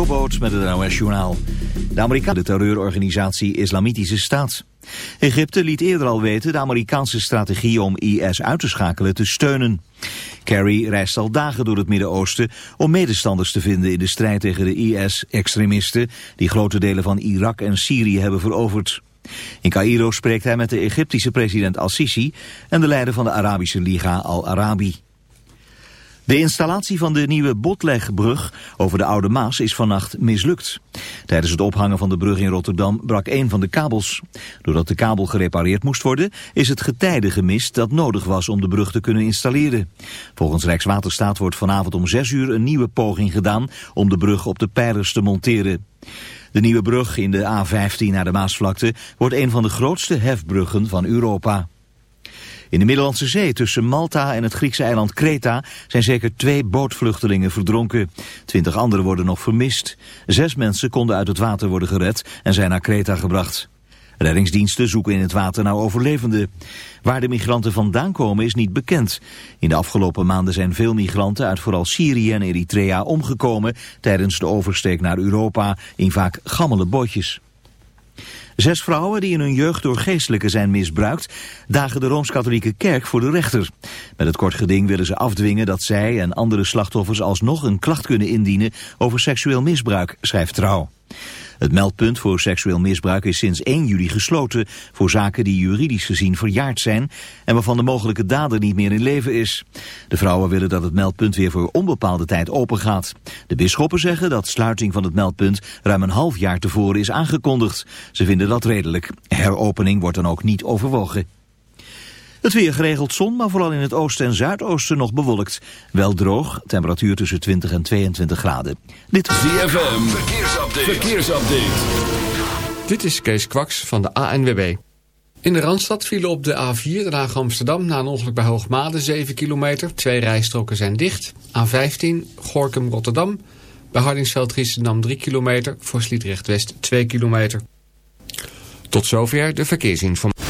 Met het NOS Journaal. De Amerikaanse terreurorganisatie Islamitische Staat. Egypte liet eerder al weten de Amerikaanse strategie om IS uit te schakelen te steunen. Kerry reist al dagen door het Midden-Oosten om medestanders te vinden in de strijd tegen de IS-extremisten die grote delen van Irak en Syrië hebben veroverd. In Cairo spreekt hij met de Egyptische president al-Sisi en de leider van de Arabische Liga al-Arabi. De installatie van de nieuwe Botlegbrug over de Oude Maas is vannacht mislukt. Tijdens het ophangen van de brug in Rotterdam brak een van de kabels. Doordat de kabel gerepareerd moest worden, is het getijde gemist dat nodig was om de brug te kunnen installeren. Volgens Rijkswaterstaat wordt vanavond om 6 uur een nieuwe poging gedaan om de brug op de pijlers te monteren. De nieuwe brug in de A15 naar de Maasvlakte wordt een van de grootste hefbruggen van Europa. In de Middellandse Zee tussen Malta en het Griekse eiland Kreta zijn zeker twee bootvluchtelingen verdronken. Twintig anderen worden nog vermist. Zes mensen konden uit het water worden gered en zijn naar Kreta gebracht. Reddingsdiensten zoeken in het water naar overlevenden. Waar de migranten vandaan komen is niet bekend. In de afgelopen maanden zijn veel migranten uit vooral Syrië en Eritrea omgekomen tijdens de oversteek naar Europa in vaak gammele bootjes. Zes vrouwen die in hun jeugd door geestelijken zijn misbruikt... dagen de Rooms-Katholieke Kerk voor de rechter. Met het kort geding willen ze afdwingen dat zij en andere slachtoffers... alsnog een klacht kunnen indienen over seksueel misbruik, schrijft Trouw. Het meldpunt voor seksueel misbruik is sinds 1 juli gesloten voor zaken die juridisch gezien verjaard zijn en waarvan de mogelijke dader niet meer in leven is. De vrouwen willen dat het meldpunt weer voor onbepaalde tijd open gaat. De bisschoppen zeggen dat sluiting van het meldpunt ruim een half jaar tevoren is aangekondigd. Ze vinden dat redelijk. Heropening wordt dan ook niet overwogen. Het weer geregeld zon, maar vooral in het oosten en zuidoosten nog bewolkt. Wel droog, temperatuur tussen 20 en 22 graden. Dit is ZFM, verkeersupdate. verkeersupdate. Dit is Kees Kwaks van de ANWB. In de Randstad vielen op de A4 Den Haag Amsterdam na een ongeluk bij Hoogmade 7 kilometer. Twee rijstroken zijn dicht. A15 Gorkum Rotterdam. Bij Hardingsveld Giessendam 3 kilometer. Voor Sliedrecht West 2 kilometer. Tot zover de verkeersinformatie.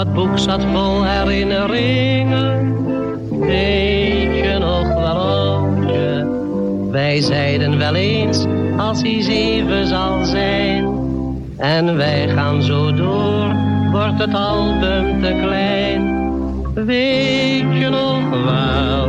Dat boek zat vol herinneringen. Weet je nog wel, oudje? Wij zeiden wel eens, als hij zeven zal zijn. En wij gaan zo door, wordt het album te klein. Weet je nog wel,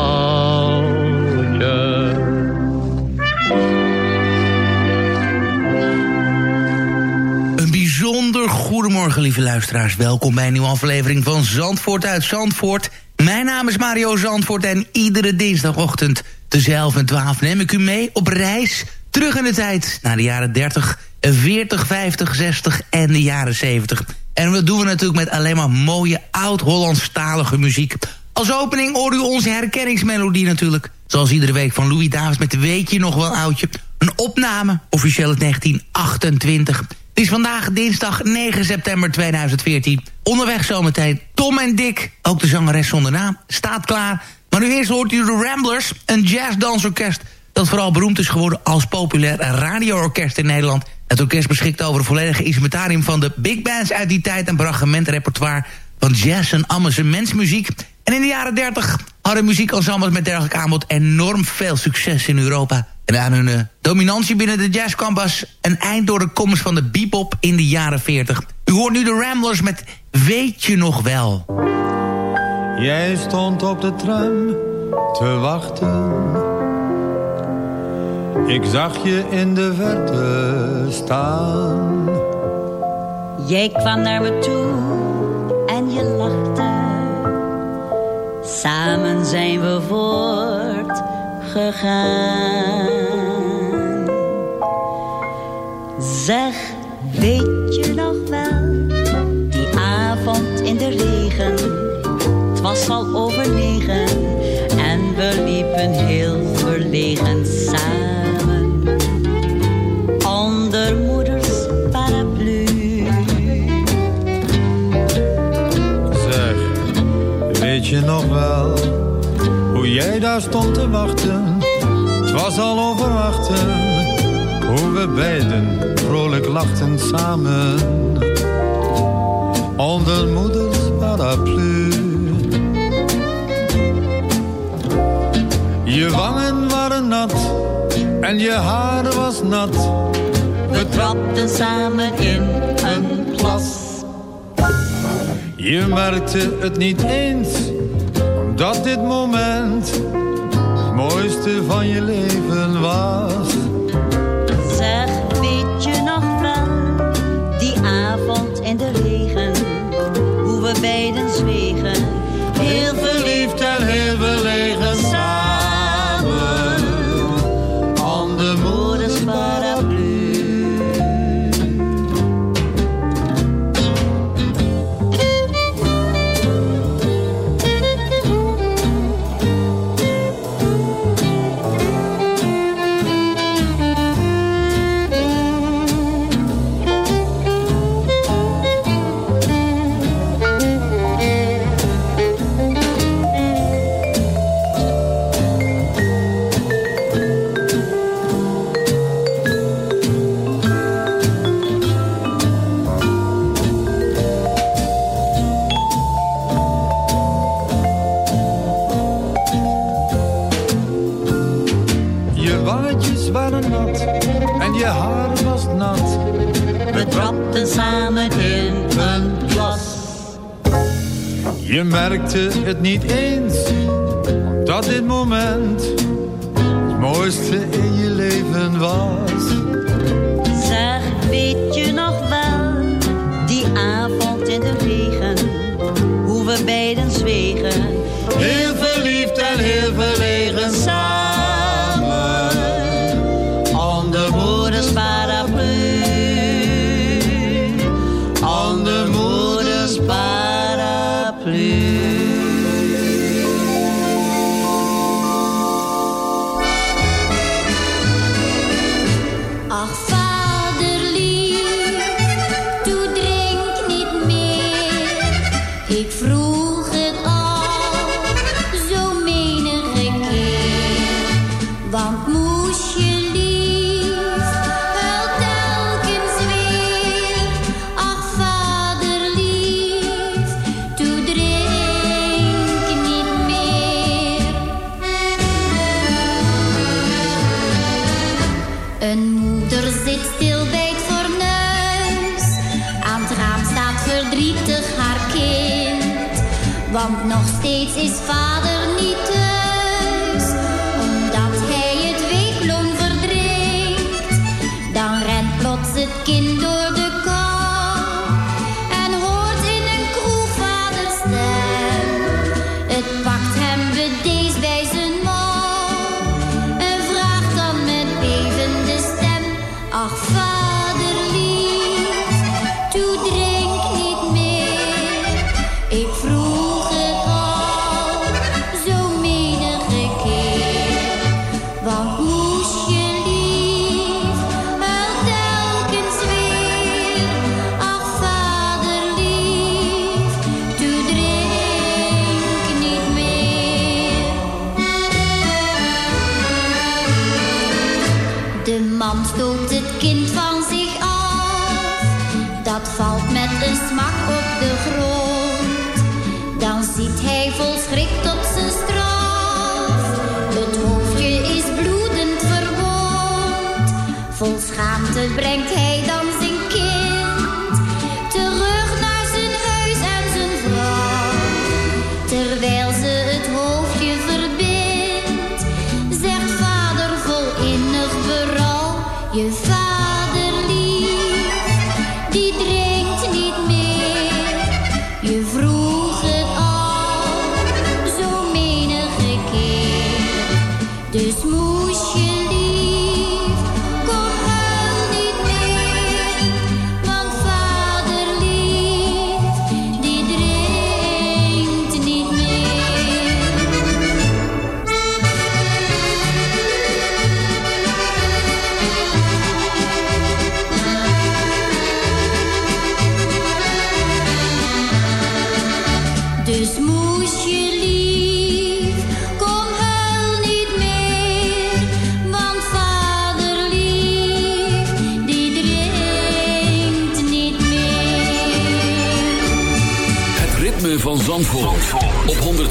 Goedemorgen, lieve luisteraars. Welkom bij een nieuwe aflevering van Zandvoort uit Zandvoort. Mijn naam is Mario Zandvoort en iedere dinsdagochtend tussen 11 en 12 neem ik u mee op reis terug in de tijd naar de jaren 30, 40, 50, 60 en de jaren 70. En dat doen we natuurlijk met alleen maar mooie oud-Hollandstalige muziek. Als opening hoor u onze herkenningsmelodie natuurlijk. Zoals iedere week van Louis Davis met de Weetje nog wel oudje. Een opname, officieel uit 1928. Is vandaag dinsdag 9 september 2014. Onderweg zometeen Tom en Dick, ook de zangeres zonder naam, staat klaar. Maar nu eerst hoort u de Ramblers, een jazzdansorkest... dat vooral beroemd is geworden als populair radioorkest in Nederland. Het orkest beschikt over een volledige instrumentarium van de big bands uit die tijd... en repertoire van jazz en amusementsmuziek. En in de jaren 30 hadden muziekensembles met dergelijk aanbod enorm veel succes in Europa. En aan hun eh, dominantie binnen de jazzcampus een eind door de komst van de bebop in de jaren 40. U hoort nu de Ramblers met Weet je nog wel? Jij stond op de tram te wachten. Ik zag je in de verte staan. Jij kwam naar me toe en je lachte. Samen zijn we voortgegaan. Zeg, weet je nog wel, die avond in de regen. Het was al over negen en we liepen heel verlegen samen. Onder moeders paraplu. Zeg, weet je nog wel, hoe jij daar stond te wachten. Het was al overwachten, hoe we beiden vrolijk lachten samen onder moeders paraplu. Je wangen waren nat en je haar was nat. We trapten samen in een plas. Je merkte het niet eens, omdat dit moment het mooiste van je leven was. fade and het niet eens.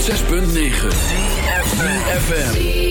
106.9 CFFM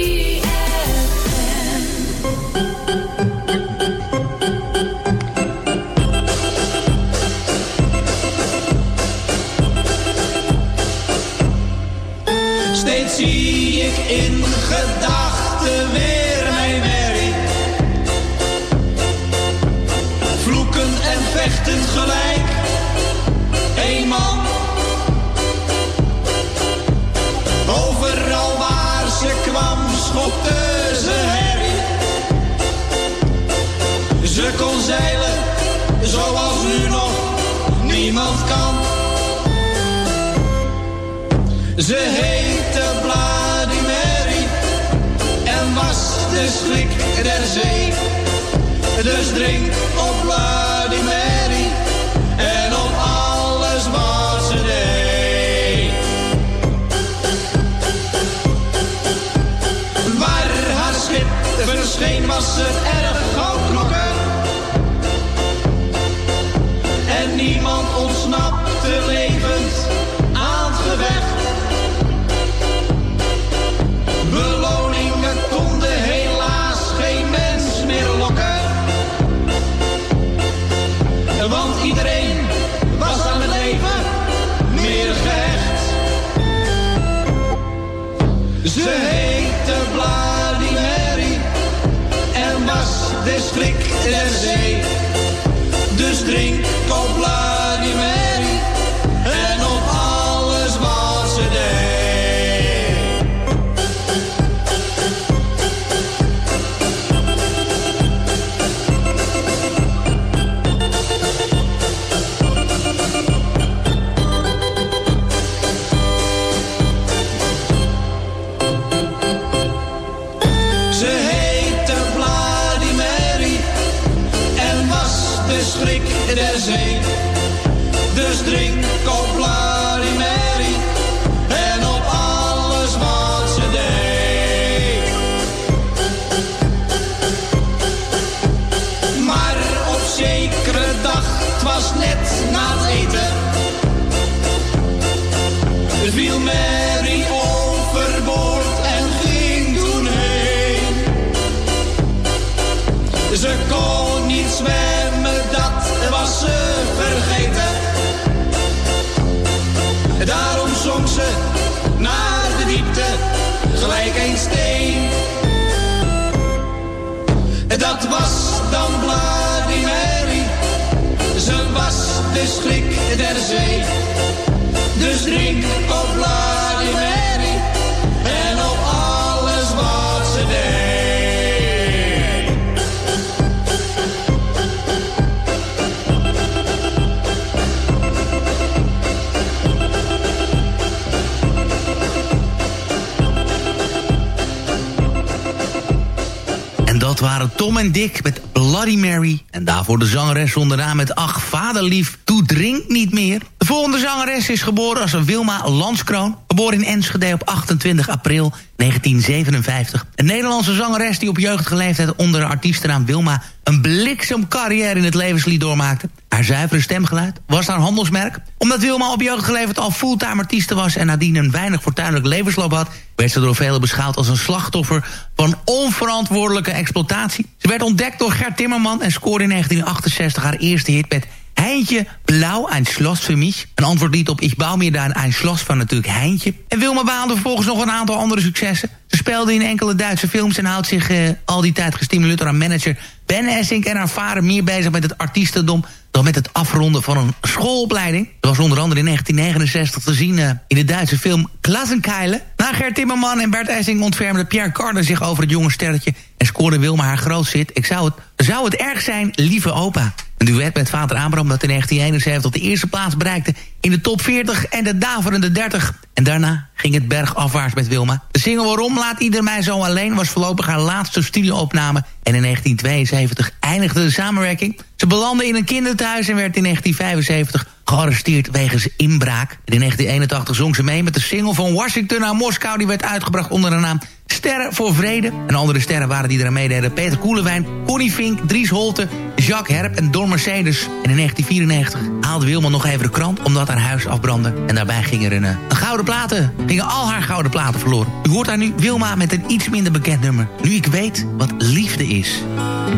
Dick met Bloody Mary. En daarvoor de zangeres zonder naam met Ach, vaderlief, drink niet meer. De volgende zangeres is geboren als Wilma Landskroon. Geboren in Enschede op 28 april 1957. Een Nederlandse zangeres die op jeugdige leeftijd onder de artiestennaam Wilma... een bliksemcarrière in het levenslied doormaakte. Haar zuivere stemgeluid was haar handelsmerk. Omdat Wilma op jeugdige leeftijd al fulltime artieste was... en nadien een weinig fortuinlijk levensloop had... werd ze door velen beschouwd als een slachtoffer van onverantwoordelijke exploitatie. Ze werd ontdekt door Gert Timmerman en scoorde in 1968 haar eerste hit met Heintje Blauw, een Schloss für mich. Een antwoordlied op Ich bouw mir daar een Schloss van natuurlijk Heintje. En Wilma behaalde vervolgens nog een aantal andere successen. Ze speelde in enkele Duitse films en houdt zich eh, al die tijd gestimuleerd door haar manager Ben Essink en haar vader meer bezig met het artiestendom dan met het afronden van een schoolopleiding. Dat was onder andere in 1969 te zien eh, in de Duitse film Klassenkeilen. Na Gert Timmerman en Bert Essink ontfermde Pierre Carter zich over het jonge sterretje... en scoorde Wilma haar grootzit. Ik zou het, zou het erg zijn, lieve opa. Een duet met vader Abraham dat in 1971 de eerste plaats bereikte... in de top 40 en de daverende 30. En daarna ging het bergafwaarts met Wilma. De single Waarom laat ieder mij zo alleen... was voorlopig haar laatste studioopname. En in 1972 eindigde de samenwerking. Ze belandde in een kinderthuis en werd in 1975 gearresteerd wegens inbraak. In 1981 zong ze mee met de single van Washington naar Moskou... die werd uitgebracht onder de naam Sterren voor Vrede. En andere sterren waren die eraan meededen. Peter Koelewijn, Connie Fink, Dries Holte, Jacques Herp en Don Mercedes. En in 1994 haalde Wilma nog even de krant omdat haar huis afbrandde. En daarbij gingen er een, eh, een, gouden platen. Gingen al haar gouden platen verloren. U hoort daar nu Wilma met een iets minder bekend nummer. Nu ik weet wat liefde is.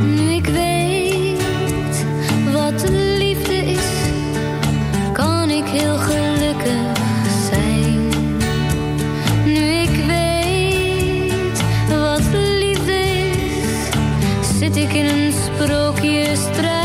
Nu ik weet heel gelukkig zijn. Nu ik weet wat lief is, zit ik in een sprookjesstraat.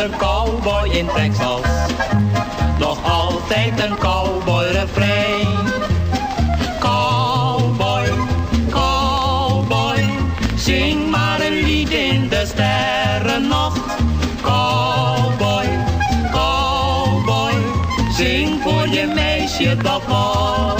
Een cowboy in Texas. Nog altijd een cowboy refrein. Cowboy, cowboy, zing maar een lied in de sterrennacht. Cowboy, cowboy, zing voor je meisje dat wacht.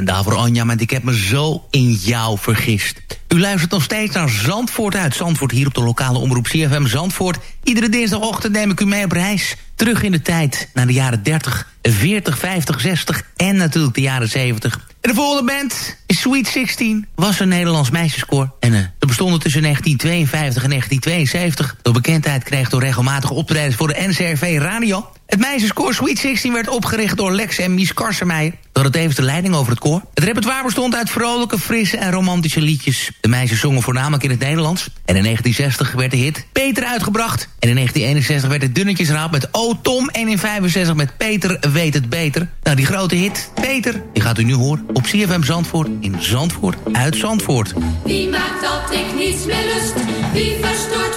En daarvoor Anja met Ik heb me zo in jou vergist. U luistert nog steeds naar Zandvoort uit Zandvoort... hier op de lokale omroep CFM Zandvoort. Iedere dinsdagochtend neem ik u mee op reis. Terug in de tijd naar de jaren 30, 40, 50, 60 en natuurlijk de jaren 70. En de volgende band is Sweet 16. Was een Nederlands meisjeskoor. En eh ze bestonden tussen 1952 en 1972. Door bekendheid kreeg door regelmatige optredens voor de NCRV Radio. Het meisjeskoor Sweet 16 werd opgericht door Lex en Mies Karsemeijer. Door het tevens de leiding over het koor. Het repertoire bestond uit vrolijke, frisse en romantische liedjes. De meisjes zongen voornamelijk in het Nederlands. En in 1960 werd de hit Peter uitgebracht. En in 1961 werd het Dunnetjesraad met O Tom. En in 65 met Peter weet het beter. Nou, die grote hit, Peter, die gaat u nu horen op CFM Zandvoort. In Zandvoort, uit Zandvoort. Wie maakt dat ik niets meer lust? Wie verstoort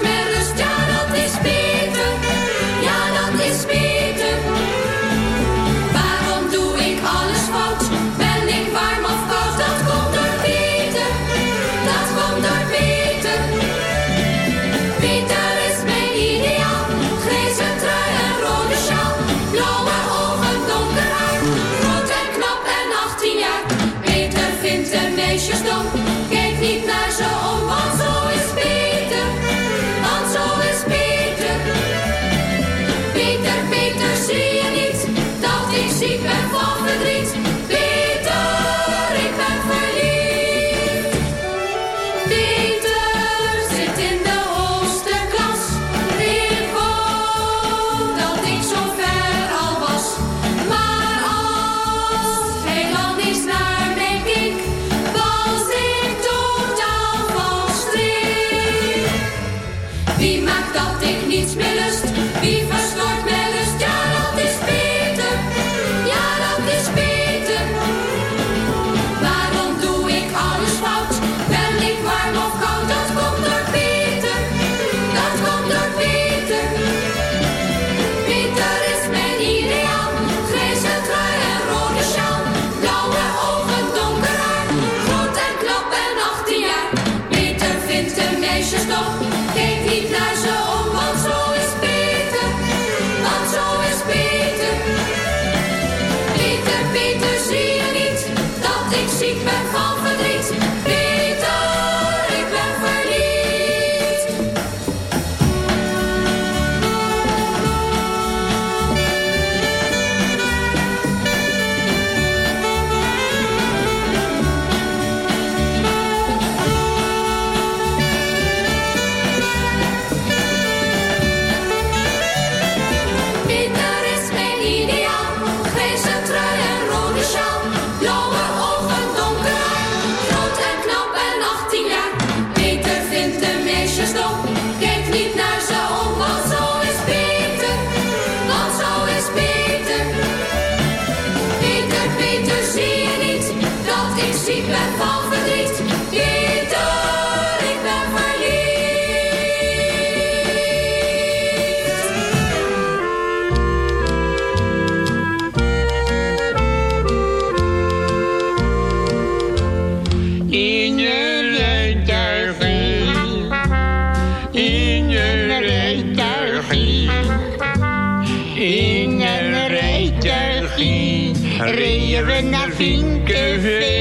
give, give it.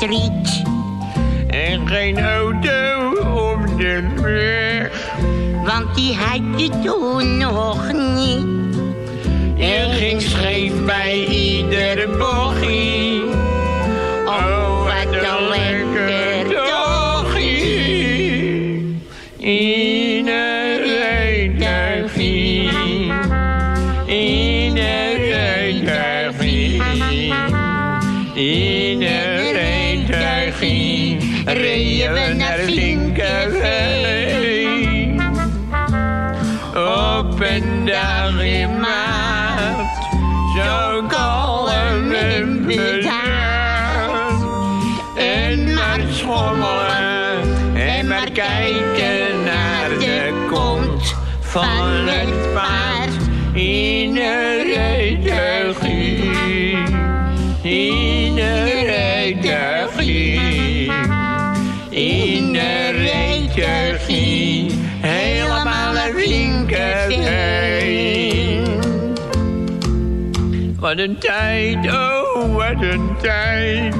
En geen auto op de weg. Want die had je toen nog niet. Er ging scheef bij iedere bochie. Het paard. In een rijtuigie. In een een rijtuigie. Helemaal naar Vinkenveen. Wat een tijd, oh wat een tijd.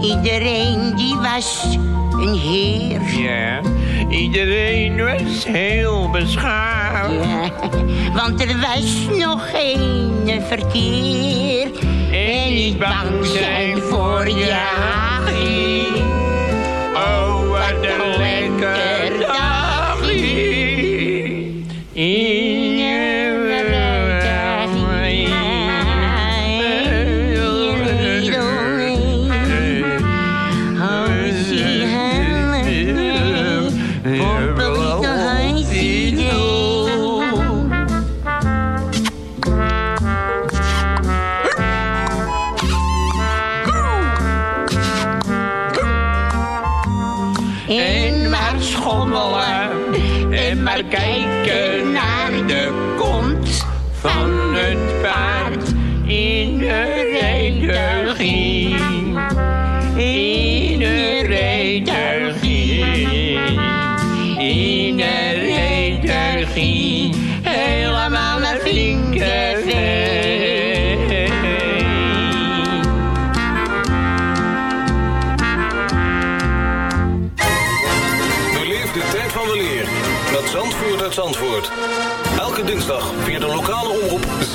Iedereen die was een heer. Ja, iedereen was heel beschaafd. Ja, want er was nog geen verkeer. En niet bang zijn voor je.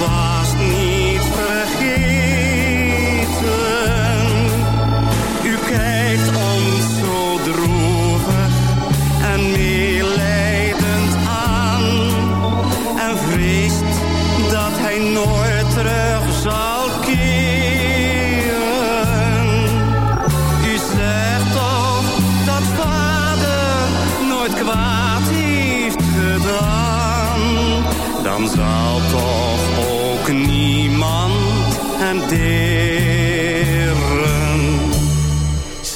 dus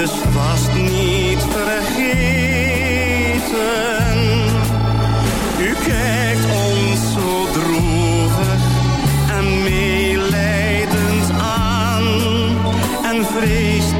dus vast niet vergeten. U kijkt ons zo droevig en meelijdend aan. En vreest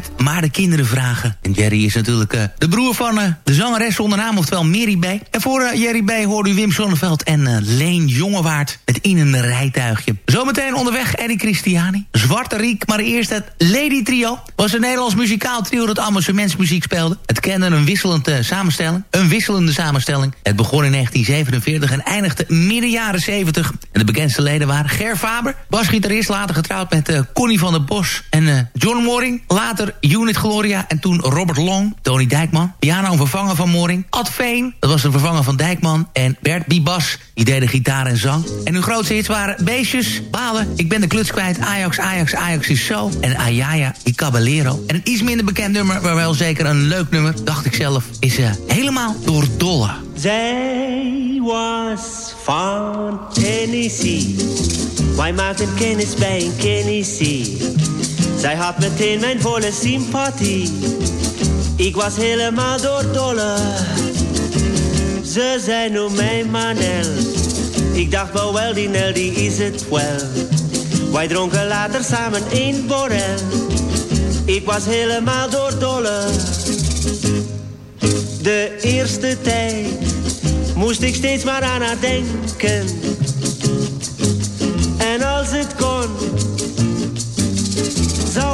Jerry B. met Maar de Kinderen Vragen. En Jerry is natuurlijk eh, de broer van eh, de zangeres zonder naam, oftewel Mary B. En voor eh, Jerry B. hoorde u Wim Sonneveld en Leen Jongewaard met In een rijtuigje. Zometeen onderweg Eddie Christiani, Zwarte Riek, maar eerst het Lady Trio. Was een Nederlands muzikaal trio dat amusementsmuziek speelde. Het kende een wisselende samenstelling. Een wisselende samenstelling. Het begon in 1947 en eindigde midden jaren 70. En de bekendste leden waren Ger Faber, basgitarist, later getrouwd met Connie van der Bos en John Moring. Later Unit Gloria en toen Robert Long, Tony Dijkman. Piano een vervanger van Moring. Ad Veen, dat was de vervanger van Dijkman. En Bert Bibas, die deden gitaar en zang. En hun grootste hits waren Beestjes, Balen, Ik ben de kluts kwijt, Ajax, Ajax, Ajax is zo. En Ayaya, die Caballero. En een iets minder bekend nummer, maar wel zeker een leuk nummer, dacht ik zelf, is eh, Helemaal door Dolle. Zij was van Tennessee. Wij maakten kennis bij een Tennessee. Zij had meteen mijn volle sympathie. Ik was helemaal door dolle. Ze zei noem mij Manel. Ik dacht wel wel, die Nel die is het wel. Wij dronken later samen een borrel. Ik was helemaal door dolle. De eerste tijd moest ik steeds maar aan haar denken. En als het kon,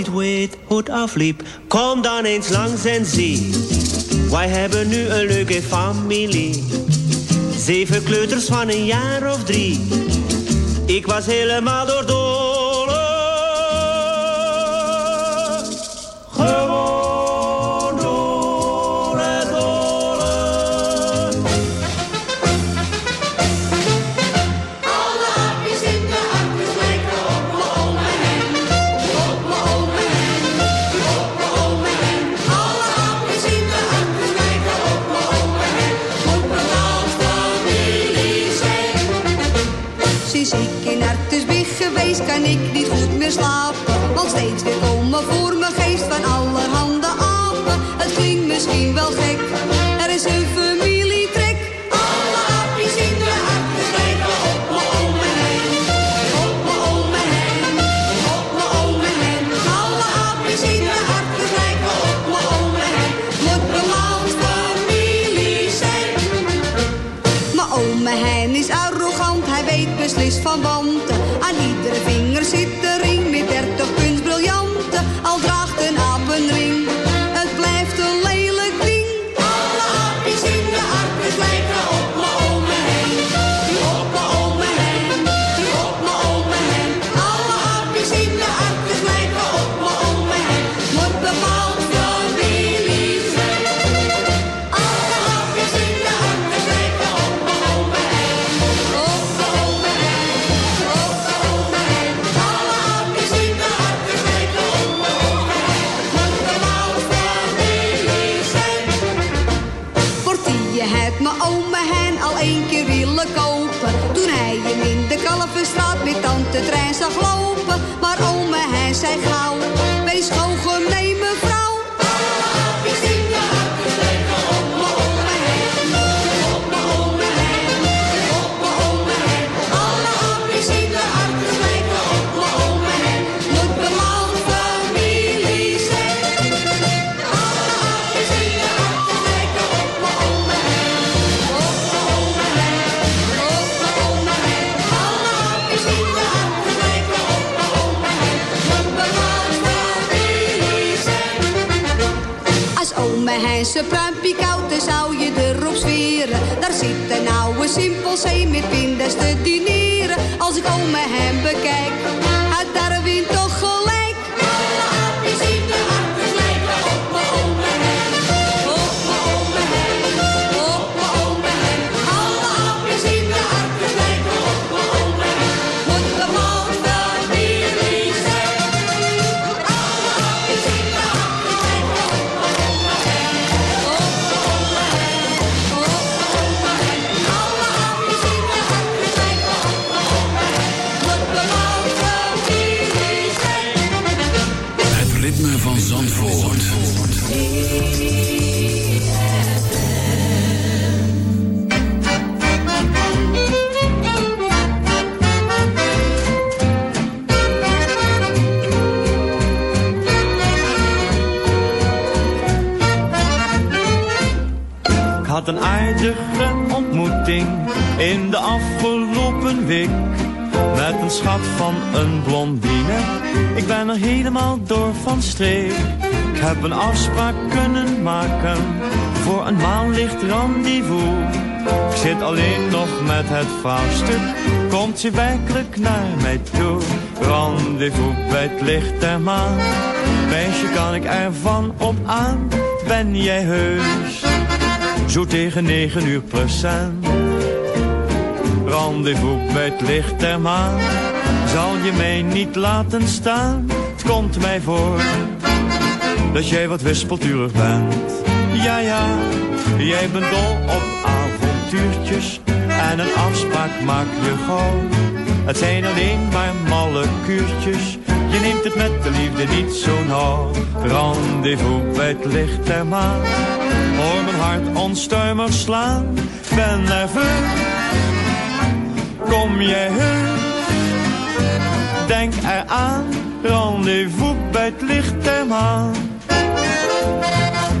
niet weet hoe het afliep, kom dan eens langs en zie. Wij hebben nu een leuke familie. Zeven kleuters van een jaar of drie. Ik was helemaal door dolle. Ome hem bekijk, had Darwin toch Ik heb een afspraak kunnen maken voor een maanlicht rendezvous. Ik zit alleen nog met het vraagstuk. Komt ze werkelijk naar mij toe? Rendezvous bij het licht der maan. Meisje, kan ik ervan op aan? Ben jij heus? Zo tegen negen uur procent. Rendezvous bij het licht der maan. Zal je mij niet laten staan? Het komt mij voor dat jij wat wispelturig bent. Ja, ja, jij bent dol op avontuurtjes. En een afspraak maak je gauw. Het zijn alleen maar malle kuurtjes. Je neemt het met de liefde niet zo nauw. Rendezvous bij het licht der maan. Hoor mijn hart onstuimig slaan. Ben nerveus. Kom jij heus? Denk eraan. Rendezvous bij het licht der maan.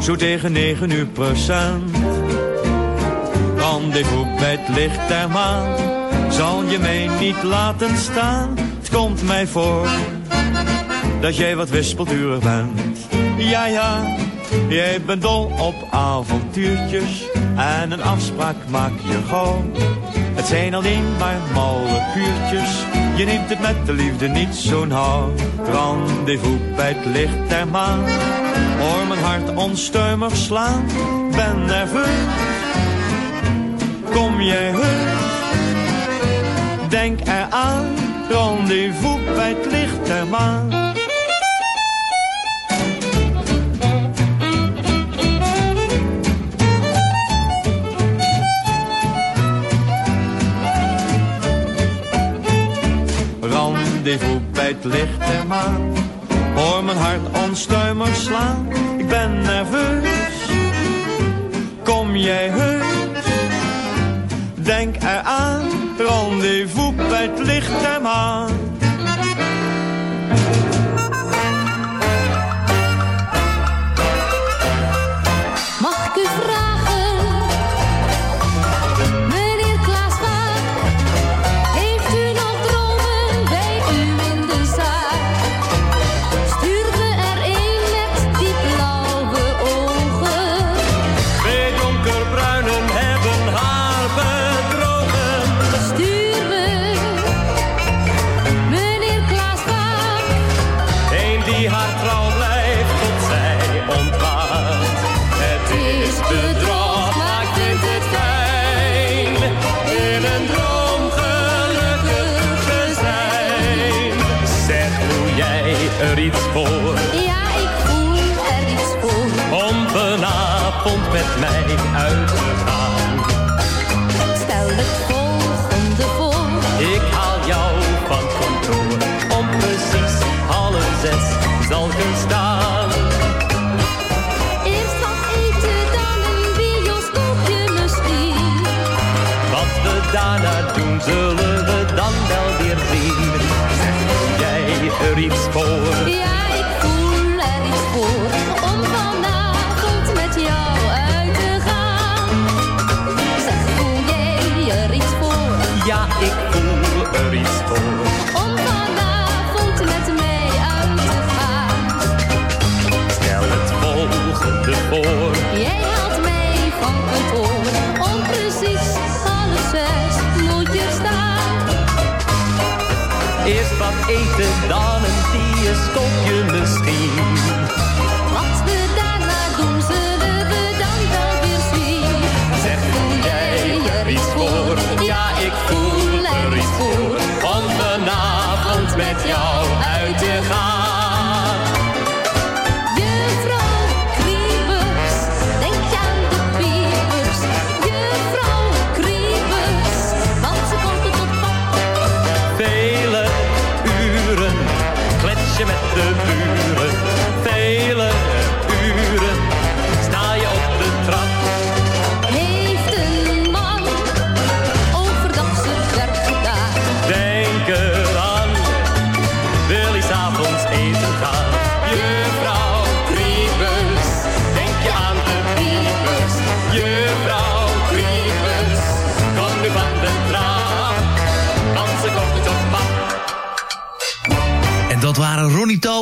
zo tegen negen uur procent. Rendezvous bij het licht der maan, zal je mij niet laten staan. Het komt mij voor, dat jij wat wispelturig bent. Ja, ja, jij bent dol op avontuurtjes, en een afspraak maak je gauw. Het zijn alleen maar malle kuurtjes, je neemt het met de liefde niet zo nauw. Rendezvous bij het licht der maan Hoor mijn hart onstuimig slaan, ben nerveus. Kom jij heus? Denk eraan, rendezvous bij het licht der maan. Rendezvous bij het licht der maan. Hoor mijn hart onstuimig slaan, ik ben nerveus. Kom jij heus? Denk eraan, rendezvous bij het licht der maan.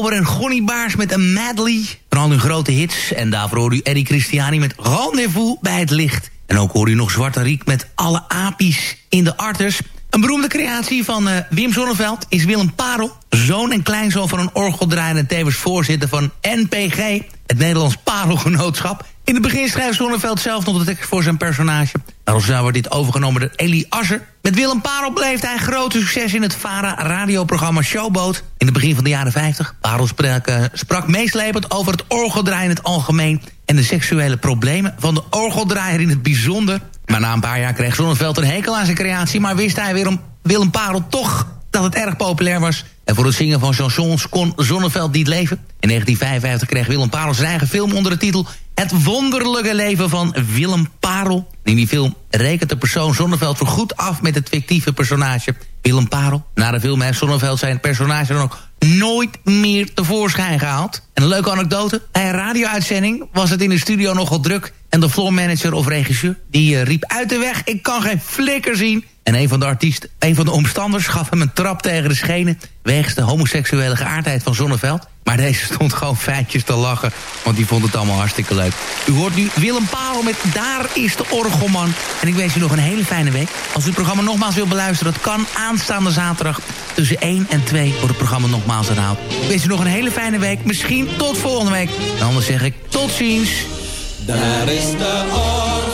Ronnie Tober en Gonnie Baars met een medley. Vooral hun grote hits. En daarvoor hoorde u Eddie Christiani met Rendezvous bij het licht. En ook hoorde u nog Zwarte Riek met Alle apies in de arters. Een beroemde creatie van eh, Wim Zonneveld is Willem Parel. Zoon en kleinzoon van een orgeldraaier en tevens voorzitter van NPG. Het Nederlands Parelgenootschap. In het begin schrijft Zonneveld zelf nog de tekst voor zijn personage. Daarom wordt dit overgenomen door Elie Asser. Met Willem Parel bleef hij grote succes in het VARA-radioprogramma Showboat. In het begin van de jaren 50. Parel sprak, eh, sprak meeslepend over het orgeldraaien in het algemeen... en de seksuele problemen van de orgeldraaier in het bijzonder. Maar na een paar jaar kreeg Zonneveld een hekel aan zijn creatie... maar wist hij weer om Willem Parel toch dat het erg populair was. En voor het zingen van chansons kon Zonneveld niet leven. In 1955 kreeg Willem Parel zijn eigen film onder de titel... Het wonderlijke leven van Willem Parel. In die film rekent de persoon Zonneveld voorgoed af met het fictieve personage Willem Parel. Na de film heeft Zonneveld zijn personage dan ook nooit meer tevoorschijn gehaald. En een leuke anekdote. Bij een radio-uitzending was het in de studio nogal druk... en de floormanager of regisseur die eh, riep uit de weg... ik kan geen flikker zien. En een van de artiesten, een van de omstanders gaf hem een trap tegen de schenen... wegens de homoseksuele geaardheid van Zonneveld. Maar deze stond gewoon feitjes te lachen, want die vond het allemaal hartstikke leuk. U hoort nu Willem Parel met Daar is de Orgelman. En ik wens u nog een hele fijne week. Als u het programma nogmaals wilt beluisteren, dat kan aanstaande zaterdag... tussen 1 en 2 wordt het programma nogmaals herhaald. Ik wens u nog een hele fijne week, misschien tot volgende week. En anders zeg ik tot ziens. Daar is de orgelman,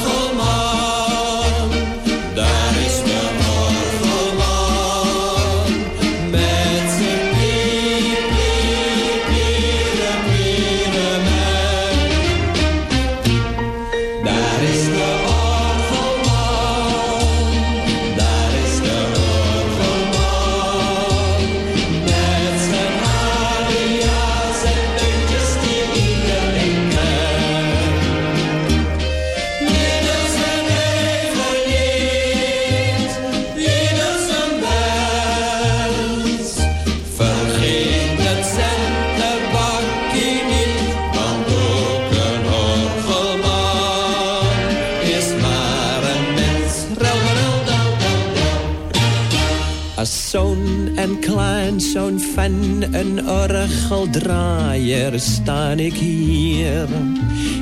een orgeldraaier staan ik hier.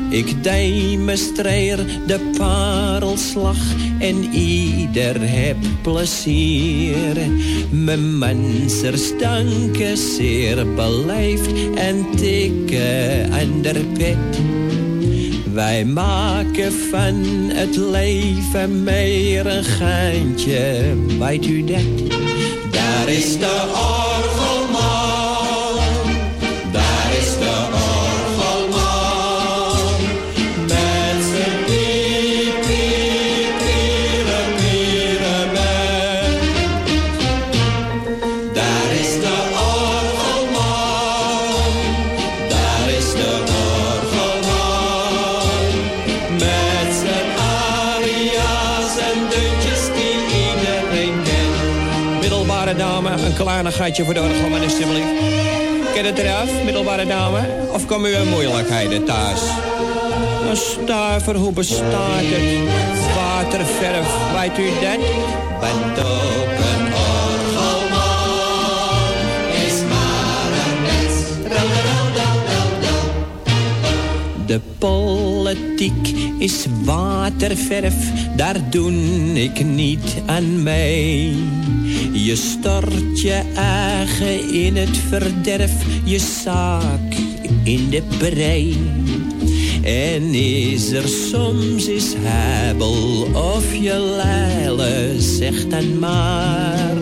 Ik demonstreer de parelslag en ieder heb plezier. Mijn mensers danken zeer beleefd en tikken aan de pet. Wij maken van het leven meer een geintje, weet u dat? Daar is de orgelman, kleinigheidje voor de orgelman, alstublieft. Ken het eraf, middelbare dame? Of komen u in moeilijkheden thuis? Een stuiver, hoe bestaat het? Waterverf, weet u dat? Bent ook een orgelman, is maar een mens. De politiek is waterverf, daar doe ik niet aan mee. Je stort je eigen in het verderf, je zaak in de brei. En is er soms is hebel of je leile, zeg dan maar.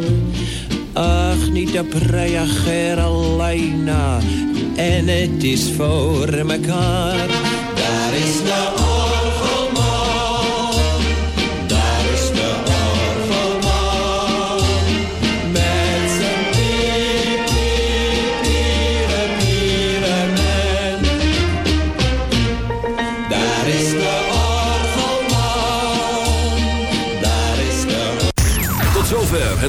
Ach, niet op reageer alleen na. En het is voor mekaar.